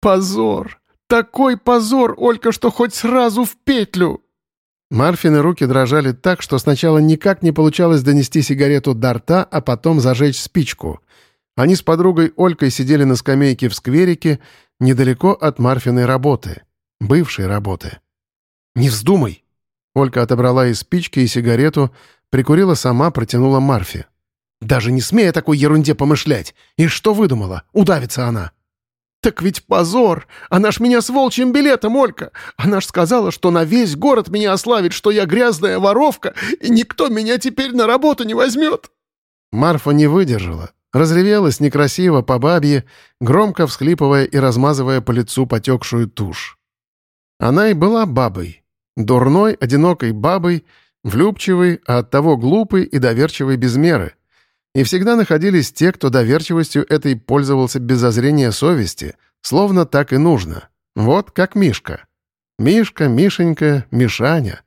Позор! Такой позор, Олька, что хоть сразу в петлю!» Марфины руки дрожали так, что сначала никак не получалось донести сигарету до рта, а потом зажечь спичку. Они с подругой Олькой сидели на скамейке в скверике, недалеко от Марфиной работы. Бывшей работы. «Не вздумай!» Олька отобрала из спички и сигарету, прикурила сама, протянула Марфе. «Даже не смея такой ерунде помышлять! И что выдумала? Удавится она!» «Так ведь позор! Она ж меня с волчьим билетом, Олька! Она ж сказала, что на весь город меня ославит, что я грязная воровка, и никто меня теперь на работу не возьмет!» Марфа не выдержала. Разревелась некрасиво по бабье, громко всхлипывая и размазывая по лицу потекшую тушь. Она и была бабой. Дурной, одинокой бабой, влюбчивой, а оттого глупой и доверчивой без меры — и всегда находились те, кто доверчивостью этой пользовался без зазрения совести, словно так и нужно. Вот как Мишка. Мишка, Мишенька, Мишаня.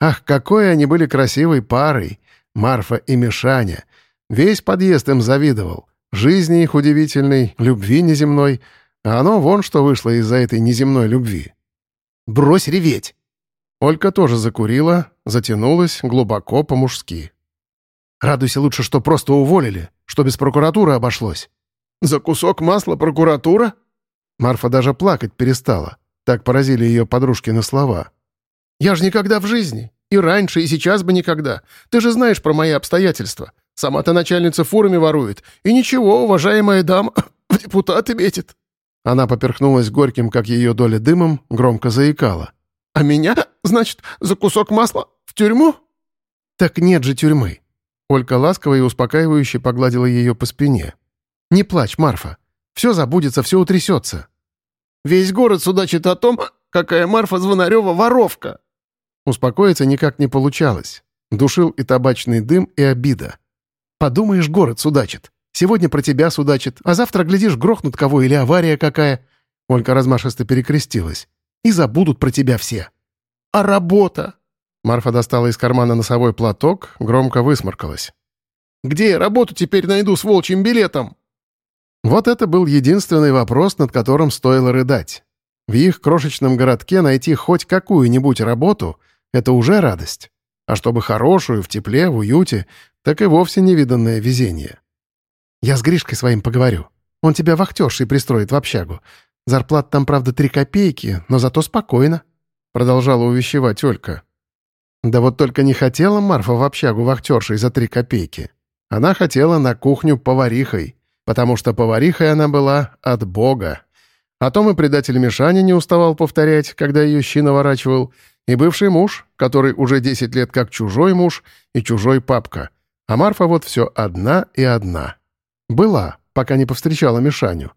Ах, какой они были красивой парой, Марфа и Мишаня. Весь подъезд им завидовал. Жизни их удивительной, любви неземной. А оно вон что вышло из-за этой неземной любви. «Брось реветь!» Олька тоже закурила, затянулась глубоко по-мужски. Радуйся лучше, что просто уволили, что без прокуратуры обошлось». «За кусок масла прокуратура?» Марфа даже плакать перестала. Так поразили ее подружки на слова. «Я же никогда в жизни. И раньше, и сейчас бы никогда. Ты же знаешь про мои обстоятельства. Сама-то начальница фурами ворует. И ничего, уважаемая дама, в депутаты метит». Она поперхнулась горьким, как ее доля дымом, громко заикала. «А меня, значит, за кусок масла в тюрьму?» «Так нет же тюрьмы. Олька ласково и успокаивающе погладила ее по спине. «Не плачь, Марфа. Все забудется, все утрясется». «Весь город судачит о том, какая Марфа Звонарева воровка». Успокоиться никак не получалось. Душил и табачный дым, и обида. «Подумаешь, город судачит. Сегодня про тебя судачит, а завтра, глядишь, грохнут кого или авария какая». Олька размашисто перекрестилась. «И забудут про тебя все». «А работа? Марфа достала из кармана носовой платок, громко высморкалась. «Где я работу теперь найду с волчьим билетом?» Вот это был единственный вопрос, над которым стоило рыдать. В их крошечном городке найти хоть какую-нибудь работу — это уже радость. А чтобы хорошую, в тепле, в уюте, так и вовсе невиданное везение. «Я с Гришкой своим поговорю. Он тебя вахтершей пристроит в общагу. Зарплата там, правда, три копейки, но зато спокойно», — продолжала увещевать Олька. Да вот только не хотела Марфа в общагу вахтершей за три копейки. Она хотела на кухню поварихой, потому что поварихой она была от Бога. О том и предатель Мишаня не уставал повторять, когда ее щи наворачивал, и бывший муж, который уже 10 лет как чужой муж и чужой папка. А Марфа вот все одна и одна. Была, пока не повстречала Мишаню.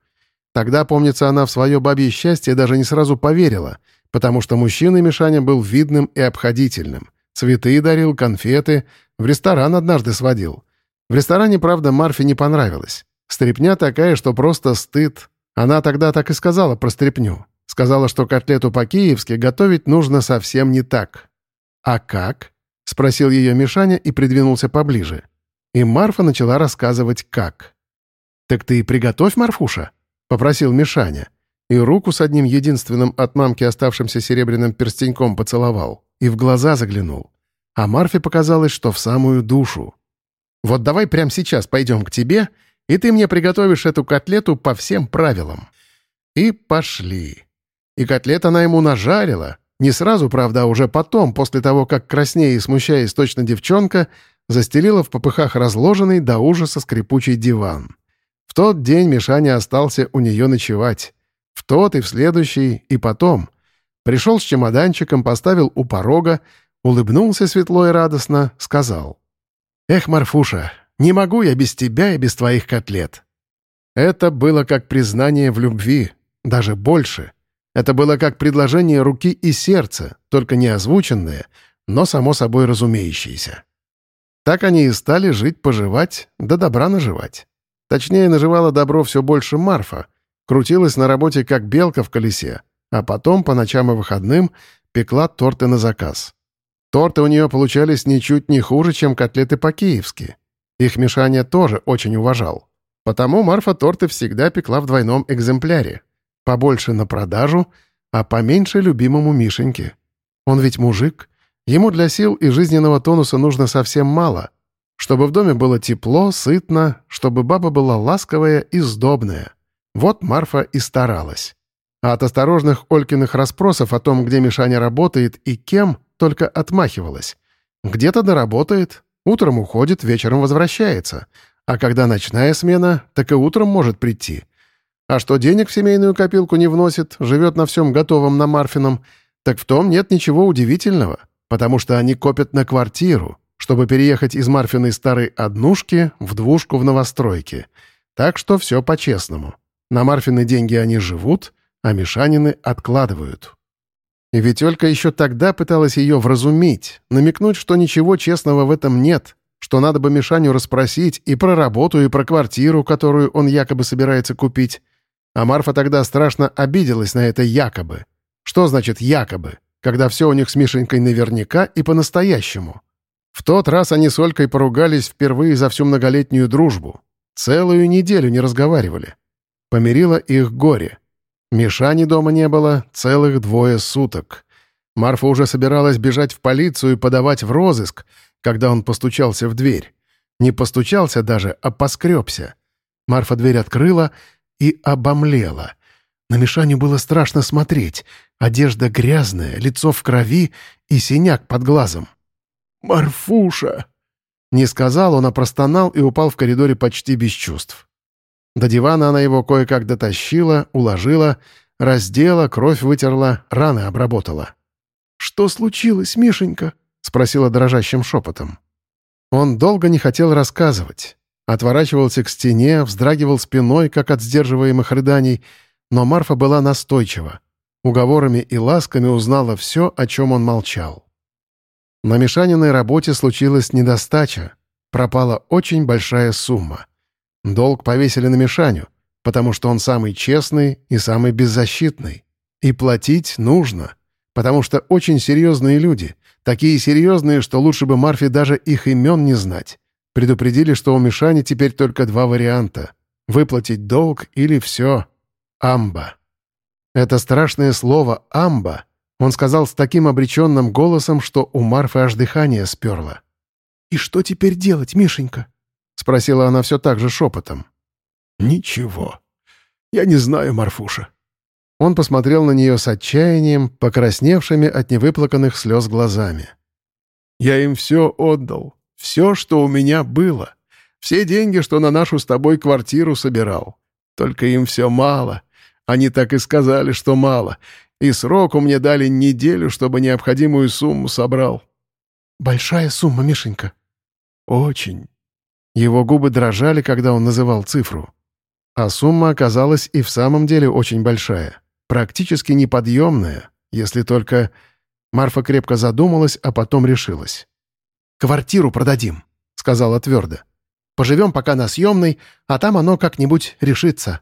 Тогда, помнится, она в свое бабье счастье даже не сразу поверила — потому что мужчина Мишаня был видным и обходительным. Цветы дарил, конфеты, в ресторан однажды сводил. В ресторане, правда, Марфе не понравилось. Стрепня такая, что просто стыд. Она тогда так и сказала про стрепню. Сказала, что котлету по-киевски готовить нужно совсем не так. «А как?» — спросил ее Мишаня и придвинулся поближе. И Марфа начала рассказывать, как. «Так ты приготовь, Марфуша», — попросил Мишаня и руку с одним единственным от мамки оставшимся серебряным перстеньком поцеловал, и в глаза заглянул. А Марфе показалось, что в самую душу. «Вот давай прямо сейчас пойдем к тебе, и ты мне приготовишь эту котлету по всем правилам». И пошли. И котлет она ему нажарила, не сразу, правда, а уже потом, после того, как краснее и смущаясь точно девчонка, застелила в попыхах разложенный до ужаса скрипучий диван. В тот день Мишаня остался у нее ночевать. В тот и в следующий, и потом. Пришел с чемоданчиком, поставил у порога, улыбнулся светло и радостно, сказал. «Эх, Марфуша, не могу я без тебя и без твоих котлет». Это было как признание в любви, даже больше. Это было как предложение руки и сердца, только не озвученное, но само собой разумеющееся. Так они и стали жить-поживать, да добра наживать. Точнее, наживала добро все больше Марфа — Крутилась на работе как белка в колесе, а потом по ночам и выходным пекла торты на заказ. Торты у нее получались ничуть не хуже, чем котлеты по-киевски. Их Мишаня тоже очень уважал. Потому Марфа торты всегда пекла в двойном экземпляре. Побольше на продажу, а поменьше любимому Мишеньке. Он ведь мужик. Ему для сил и жизненного тонуса нужно совсем мало. Чтобы в доме было тепло, сытно, чтобы баба была ласковая и сдобная. Вот Марфа и старалась. А от осторожных Олькиных расспросов о том, где Мишаня работает и кем, только отмахивалась. Где-то доработает, утром уходит, вечером возвращается. А когда ночная смена, так и утром может прийти. А что денег в семейную копилку не вносит, живет на всем готовом на Марфином, так в том нет ничего удивительного, потому что они копят на квартиру, чтобы переехать из Марфиной старой однушки в двушку в новостройке. Так что все по-честному. На Марфины деньги они живут, а Мишанины откладывают. И ведь Олька еще тогда пыталась ее вразумить, намекнуть, что ничего честного в этом нет, что надо бы Мишаню расспросить и про работу, и про квартиру, которую он якобы собирается купить. А Марфа тогда страшно обиделась на это якобы. Что значит «якобы», когда все у них с Мишенькой наверняка и по-настоящему? В тот раз они с Олькой поругались впервые за всю многолетнюю дружбу. Целую неделю не разговаривали. Помирило их горе. Мишани дома не было целых двое суток. Марфа уже собиралась бежать в полицию и подавать в розыск, когда он постучался в дверь. Не постучался даже, а поскребся. Марфа дверь открыла и обомлела. На Мишаню было страшно смотреть. Одежда грязная, лицо в крови и синяк под глазом. «Марфуша!» Не сказал он, а простонал и упал в коридоре почти без чувств. До дивана она его кое-как дотащила, уложила, раздела, кровь вытерла, раны обработала. «Что случилось, Мишенька?» — спросила дрожащим шепотом. Он долго не хотел рассказывать. Отворачивался к стене, вздрагивал спиной, как от сдерживаемых рыданий, но Марфа была настойчива. Уговорами и ласками узнала все, о чем он молчал. На Мишаниной работе случилась недостача. Пропала очень большая сумма. Долг повесили на Мишаню, потому что он самый честный и самый беззащитный. И платить нужно, потому что очень серьезные люди, такие серьезные, что лучше бы Марфе даже их имен не знать. Предупредили, что у Мишани теперь только два варианта — выплатить долг или все. Амба. Это страшное слово «амба» он сказал с таким обреченным голосом, что у Марфы аж дыхание сперло. «И что теперь делать, Мишенька?» — спросила она все так же шепотом. «Ничего. Я не знаю, Марфуша». Он посмотрел на нее с отчаянием, покрасневшими от невыплаканных слез глазами. «Я им все отдал. Все, что у меня было. Все деньги, что на нашу с тобой квартиру собирал. Только им все мало. Они так и сказали, что мало. И сроку мне дали неделю, чтобы необходимую сумму собрал». «Большая сумма, Мишенька». «Очень. Его губы дрожали, когда он называл цифру. А сумма оказалась и в самом деле очень большая. Практически неподъемная, если только... Марфа крепко задумалась, а потом решилась. «Квартиру продадим», — сказала твердо. «Поживем пока на съемной, а там оно как-нибудь решится».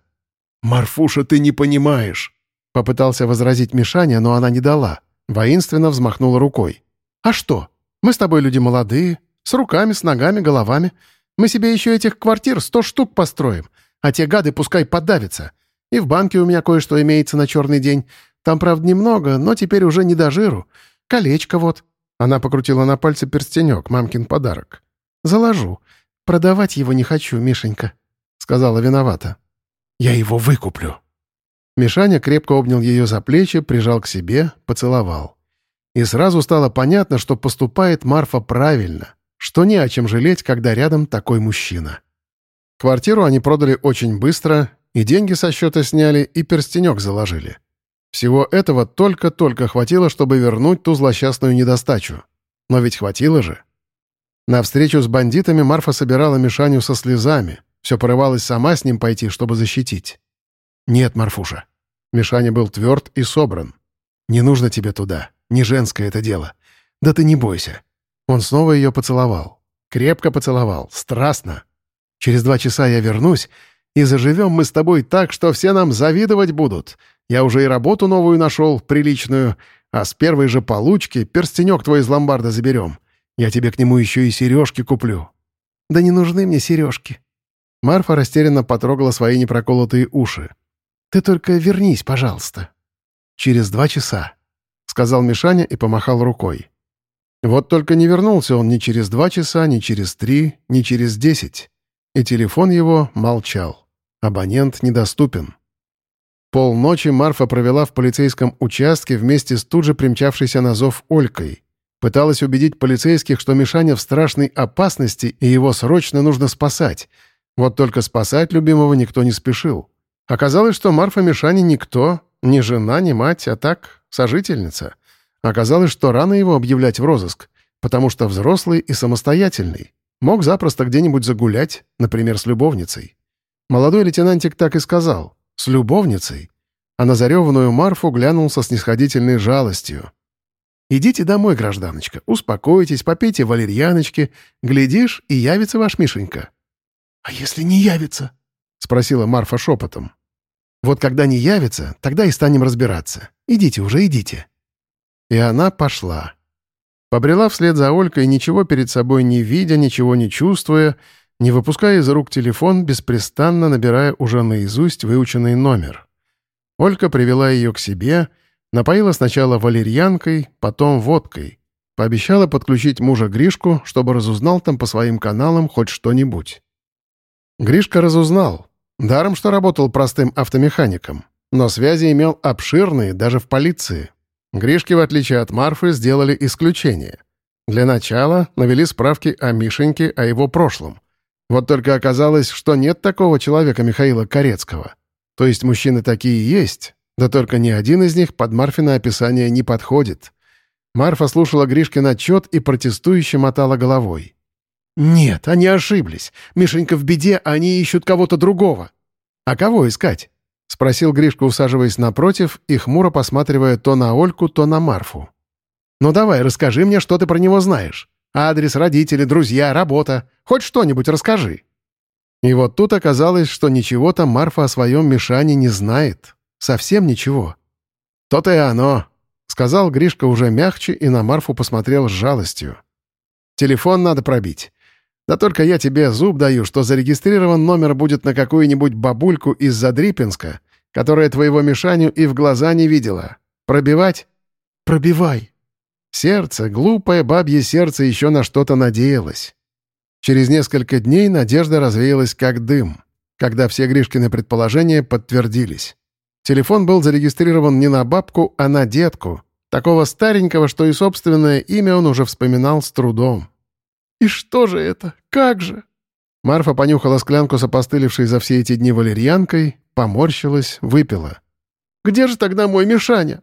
«Марфуша, ты не понимаешь», — попытался возразить Мишаня, но она не дала. Воинственно взмахнула рукой. «А что? Мы с тобой люди молодые, с руками, с ногами, головами. Мы себе еще этих квартир сто штук построим, а те гады пускай подавятся. И в банке у меня кое-что имеется на черный день. Там, правда, немного, но теперь уже не до жиру. Колечко вот». Она покрутила на пальце перстенек, мамкин подарок. «Заложу. Продавать его не хочу, Мишенька», — сказала виновата. «Я его выкуплю». Мишаня крепко обнял ее за плечи, прижал к себе, поцеловал. И сразу стало понятно, что поступает Марфа правильно что не о чем жалеть, когда рядом такой мужчина. Квартиру они продали очень быстро, и деньги со счета сняли, и перстенек заложили. Всего этого только-только хватило, чтобы вернуть ту злосчастную недостачу. Но ведь хватило же. На встречу с бандитами Марфа собирала Мишаню со слезами, все порывалась сама с ним пойти, чтобы защитить. «Нет, Марфуша». Мишаня был тверд и собран. «Не нужно тебе туда. Не женское это дело. Да ты не бойся. Он снова ее поцеловал. Крепко поцеловал, страстно. «Через два часа я вернусь, и заживем мы с тобой так, что все нам завидовать будут. Я уже и работу новую нашел, приличную, а с первой же получки перстенек твой из ломбарда заберем. Я тебе к нему еще и сережки куплю». «Да не нужны мне сережки». Марфа растерянно потрогала свои непроколотые уши. Ты только вернись, пожалуйста. Через два часа», — сказал Мишаня и помахал рукой. Вот только не вернулся он ни через два часа, ни через три, ни через десять. И телефон его молчал. Абонент недоступен. Полночи Марфа провела в полицейском участке вместе с тут же примчавшейся на зов Олькой. Пыталась убедить полицейских, что Мишаня в страшной опасности и его срочно нужно спасать. Вот только спасать любимого никто не спешил. Оказалось, что Марфа Мишане никто, ни жена, ни мать, а так сожительница. Оказалось, что рано его объявлять в розыск, потому что взрослый и самостоятельный. Мог запросто где-нибудь загулять, например, с любовницей. Молодой лейтенантик так и сказал. С любовницей. А на зареванную Марфу глянул со снисходительной жалостью. «Идите домой, гражданочка, успокойтесь, попейте валерьяночки, глядишь, и явится ваш Мишенька». «А если не явится?» — спросила Марфа шепотом. «Вот когда не явится, тогда и станем разбираться. Идите уже, идите». И она пошла. Побрела вслед за Олькой, ничего перед собой не видя, ничего не чувствуя, не выпуская из рук телефон, беспрестанно набирая уже наизусть выученный номер. Олька привела ее к себе, напоила сначала валерьянкой, потом водкой. Пообещала подключить мужа Гришку, чтобы разузнал там по своим каналам хоть что-нибудь. Гришка разузнал. Даром, что работал простым автомехаником. Но связи имел обширные, даже в полиции. Гришки, в отличие от Марфы, сделали исключение. Для начала навели справки о Мишеньке, о его прошлом. Вот только оказалось, что нет такого человека Михаила Корецкого. То есть мужчины такие есть, да только ни один из них под Марфино описание не подходит. Марфа слушала Гришкин отчет и протестующе мотала головой. «Нет, они ошиблись. Мишенька в беде, а они ищут кого-то другого». «А кого искать?» — спросил Гришка, усаживаясь напротив и хмуро посматривая то на Ольку, то на Марфу. «Ну давай, расскажи мне, что ты про него знаешь. Адрес, родители, друзья, работа. Хоть что-нибудь расскажи». И вот тут оказалось, что ничего-то Марфа о своем Мишане не знает. Совсем ничего. «То-то и оно», — сказал Гришка уже мягче и на Марфу посмотрел с жалостью. «Телефон надо пробить. Да только я тебе зуб даю, что зарегистрирован номер будет на какую-нибудь бабульку из Задрипинска, которая твоего Мишаню и в глаза не видела. Пробивать? Пробивай. Сердце, глупое бабье сердце еще на что-то надеялось. Через несколько дней надежда развеялась как дым, когда все Гришкины предположения подтвердились. Телефон был зарегистрирован не на бабку, а на детку, такого старенького, что и собственное имя он уже вспоминал с трудом. «И что же это? Как же?» Марфа понюхала склянку с опостылевшей за все эти дни валерьянкой, поморщилась, выпила. «Где же тогда мой Мишаня?»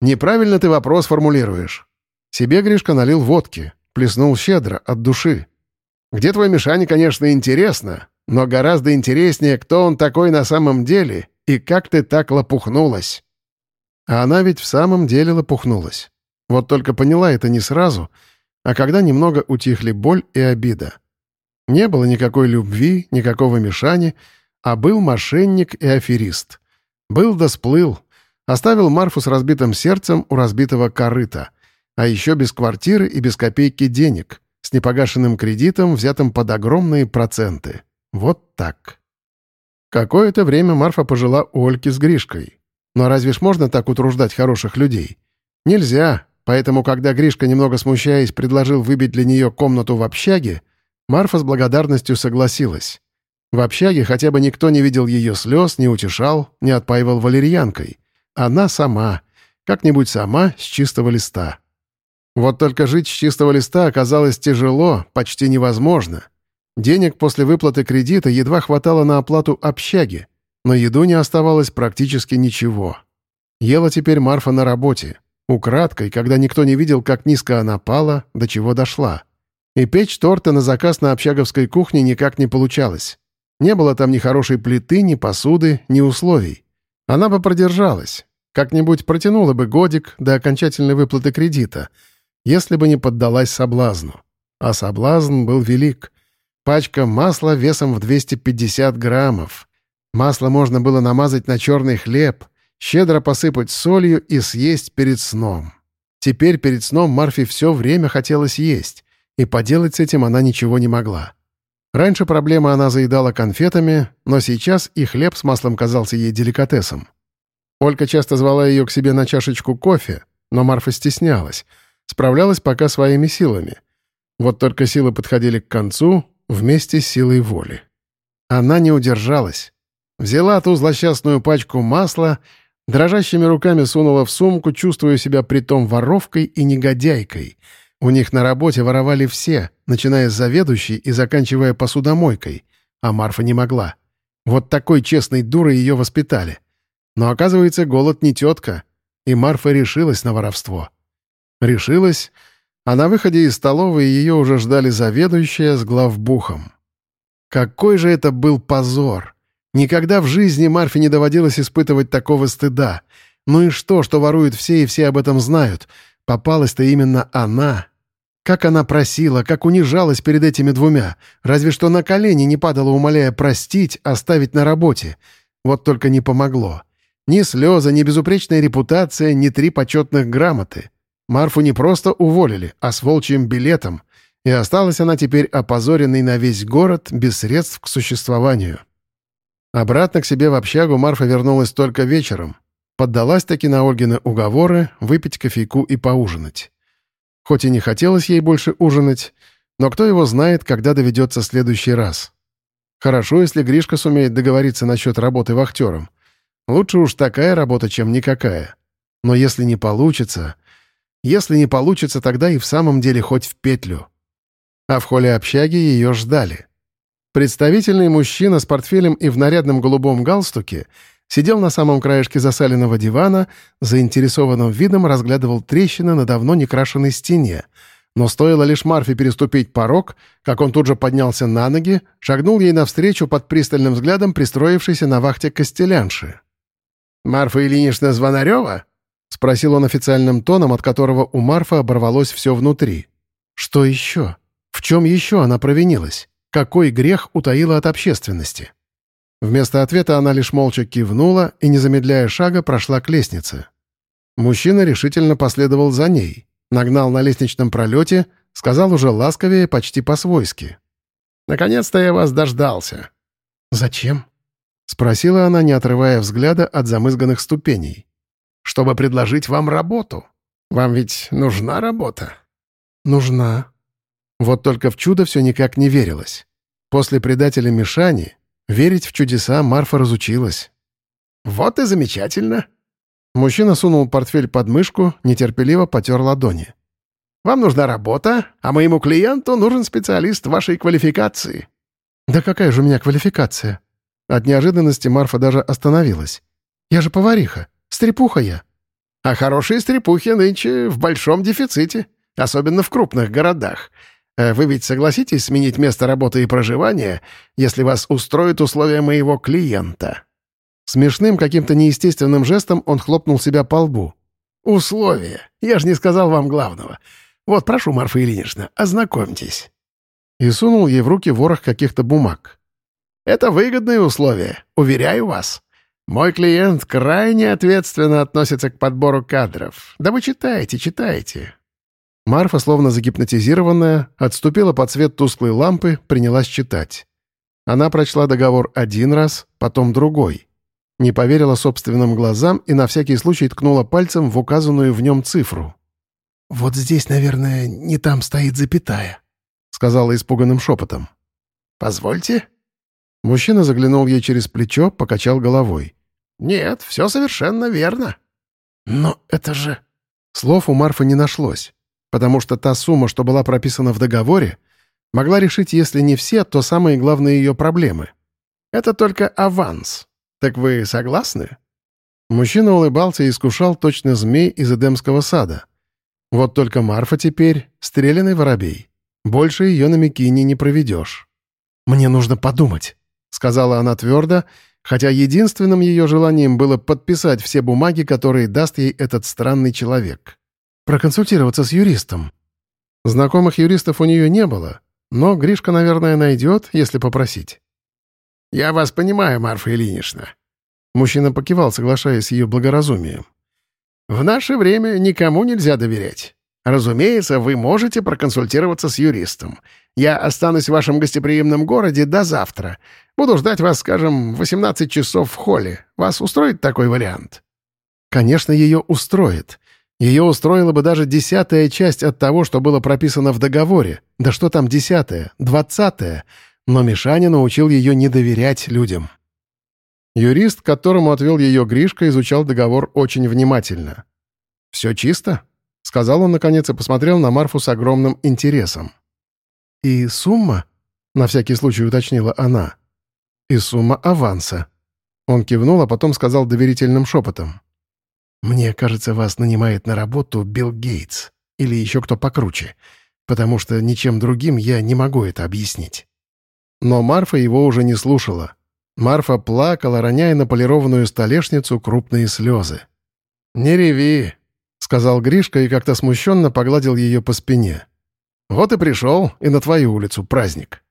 «Неправильно ты вопрос формулируешь». Себе Гришка налил водки, плеснул щедро, от души. «Где твой Мишаня, конечно, интересно, но гораздо интереснее, кто он такой на самом деле и как ты так лопухнулась». А она ведь в самом деле лопухнулась. Вот только поняла это не сразу — а когда немного утихли боль и обида. Не было никакой любви, никакого мешания, а был мошенник и аферист. Был да сплыл, оставил Марфу с разбитым сердцем у разбитого корыта, а еще без квартиры и без копейки денег, с непогашенным кредитом, взятым под огромные проценты. Вот так. Какое-то время Марфа пожила у Ольки с Гришкой. Но разве ж можно так утруждать хороших людей? Нельзя, Поэтому, когда Гришка, немного смущаясь, предложил выбить для нее комнату в общаге, Марфа с благодарностью согласилась. В общаге хотя бы никто не видел ее слез, не утешал, не отпаивал валерьянкой. Она сама, как-нибудь сама, с чистого листа. Вот только жить с чистого листа оказалось тяжело, почти невозможно. Денег после выплаты кредита едва хватало на оплату общаги, но еду не оставалось практически ничего. Ела теперь Марфа на работе. Украдкой, когда никто не видел, как низко она пала, до чего дошла. И печь торты на заказ на общаговской кухне никак не получалось. Не было там ни хорошей плиты, ни посуды, ни условий. Она бы продержалась. Как-нибудь протянула бы годик до окончательной выплаты кредита, если бы не поддалась соблазну. А соблазн был велик. Пачка масла весом в 250 граммов. Масло можно было намазать на черный хлеб, щедро посыпать солью и съесть перед сном. Теперь перед сном Марфе все время хотелось есть, и поделать с этим она ничего не могла. Раньше проблема она заедала конфетами, но сейчас и хлеб с маслом казался ей деликатесом. Олька часто звала ее к себе на чашечку кофе, но Марфа стеснялась, справлялась пока своими силами. Вот только силы подходили к концу вместе с силой воли. Она не удержалась. Взяла ту злосчастную пачку масла, дрожащими руками сунула в сумку, чувствуя себя притом воровкой и негодяйкой — у них на работе воровали все, начиная с заведующей и заканчивая посудомойкой, а Марфа не могла. Вот такой честной дурой ее воспитали. Но оказывается, голод не тетка, и Марфа решилась на воровство. Решилась, а на выходе из столовой ее уже ждали заведующая с главбухом. Какой же это был позор! Никогда в жизни Марфе не доводилось испытывать такого стыда. Ну и что, что воруют все и все об этом знают? Попалась-то именно она, как она просила, как унижалась перед этими двумя. Разве что на колени не падала, умоляя простить, оставить на работе. Вот только не помогло. Ни слезы, ни безупречная репутация, ни три почетных грамоты. Марфу не просто уволили, а с волчьим билетом. И осталась она теперь опозоренной на весь город, без средств к существованию. Обратно к себе в общагу Марфа вернулась только вечером. Поддалась таки на Ольгины уговоры выпить кофейку и поужинать. Хоть и не хотелось ей больше ужинать, но кто его знает, когда доведется следующий раз. Хорошо, если Гришка сумеет договориться насчет работы вахтером. Лучше уж такая работа, чем никакая. Но если не получится... Если не получится, тогда и в самом деле хоть в петлю. А в холле общаги ее ждали. Представительный мужчина с портфелем и в нарядном голубом галстуке сидел на самом краешке засаленного дивана, заинтересованным видом разглядывал трещины на давно некрашенной стене. Но стоило лишь Марфе переступить порог, как он тут же поднялся на ноги, шагнул ей навстречу под пристальным взглядом пристроившейся на вахте Костелянши. «Марфа Ильинична Звонарева?» — спросил он официальным тоном, от которого у Марфы оборвалось все внутри. «Что еще? В чем еще она провинилась? Какой грех утаила от общественности?» Вместо ответа она лишь молча кивнула и, не замедляя шага, прошла к лестнице. Мужчина решительно последовал за ней, нагнал на лестничном пролете, сказал уже ласковее, почти по-свойски. «Наконец-то я вас дождался». «Зачем?» — спросила она, не отрывая взгляда от замызганных ступеней. «Чтобы предложить вам работу. Вам ведь нужна работа?» «Нужна». Вот только в чудо все никак не верилось. После предателя Мишани Верить в чудеса Марфа разучилась. «Вот и замечательно!» Мужчина сунул портфель под мышку, нетерпеливо потер ладони. «Вам нужна работа, а моему клиенту нужен специалист вашей квалификации». «Да какая же у меня квалификация?» От неожиданности Марфа даже остановилась. «Я же повариха, стрепуха я». «А хорошие стрепухи нынче в большом дефиците, особенно в крупных городах. Э, вы ведь согласитесь сменить место работы и проживания, если вас устроят условия моего клиента?» Смешным, каким-то неестественным жестом он хлопнул себя по лбу. «Условия. Я же не сказал вам главного. Вот, прошу, Марфа Ильинична, ознакомьтесь». И сунул ей в руки ворох каких-то бумаг. «Это выгодные условия, уверяю вас. Мой клиент крайне ответственно относится к подбору кадров. Да вы читайте, читайте. Марфа, словно загипнотизированная, отступила под свет тусклой лампы, принялась читать. Она прочла договор один раз, потом другой. Не поверила собственным глазам и на всякий случай ткнула пальцем в указанную в нем цифру. «Вот здесь, наверное, не там стоит запятая», — сказала испуганным шепотом. «Позвольте». Мужчина заглянул ей через плечо, покачал головой. «Нет, все совершенно верно». «Но это же...» Слов у Марфы не нашлось потому что та сумма, что была прописана в договоре, могла решить, если не все, то самые главные ее проблемы. Это только аванс. Так вы согласны? Мужчина улыбался и искушал точно змей из Эдемского сада. Вот только Марфа теперь — стреляный воробей. Больше ее на Микине не проведешь. «Мне нужно подумать», — сказала она твердо, хотя единственным ее желанием было подписать все бумаги, которые даст ей этот странный человек проконсультироваться с юристом. Знакомых юристов у нее не было, но Гришка, наверное, найдет, если попросить. «Я вас понимаю, Марфа Ильинична». Мужчина покивал, соглашаясь с ее благоразумием. «В наше время никому нельзя доверять. Разумеется, вы можете проконсультироваться с юристом. Я останусь в вашем гостеприимном городе до завтра. Буду ждать вас, скажем, в 18 часов в холле. Вас устроит такой вариант?» Конечно, ее устроит. Ее устроила бы даже десятая часть от того, что было прописано в договоре. Да что там десятая, двадцатая. Но Мишаня научил ее не доверять людям. Юрист, которому отвел ее Гришка, изучал договор очень внимательно. «Все чисто?» — сказал он, наконец, и посмотрел на Марфу с огромным интересом. «И сумма?» — на всякий случай уточнила она. «И сумма аванса». Он кивнул, а потом сказал доверительным шепотом. «Мне кажется, вас нанимает на работу Билл Гейтс или еще кто покруче, потому что ничем другим я не могу это объяснить». Но Марфа его уже не слушала. Марфа плакала, роняя на полированную столешницу крупные слезы. «Не реви», — сказал Гришка и как-то смущенно погладил ее по спине. «Вот и пришел, и на твою улицу праздник».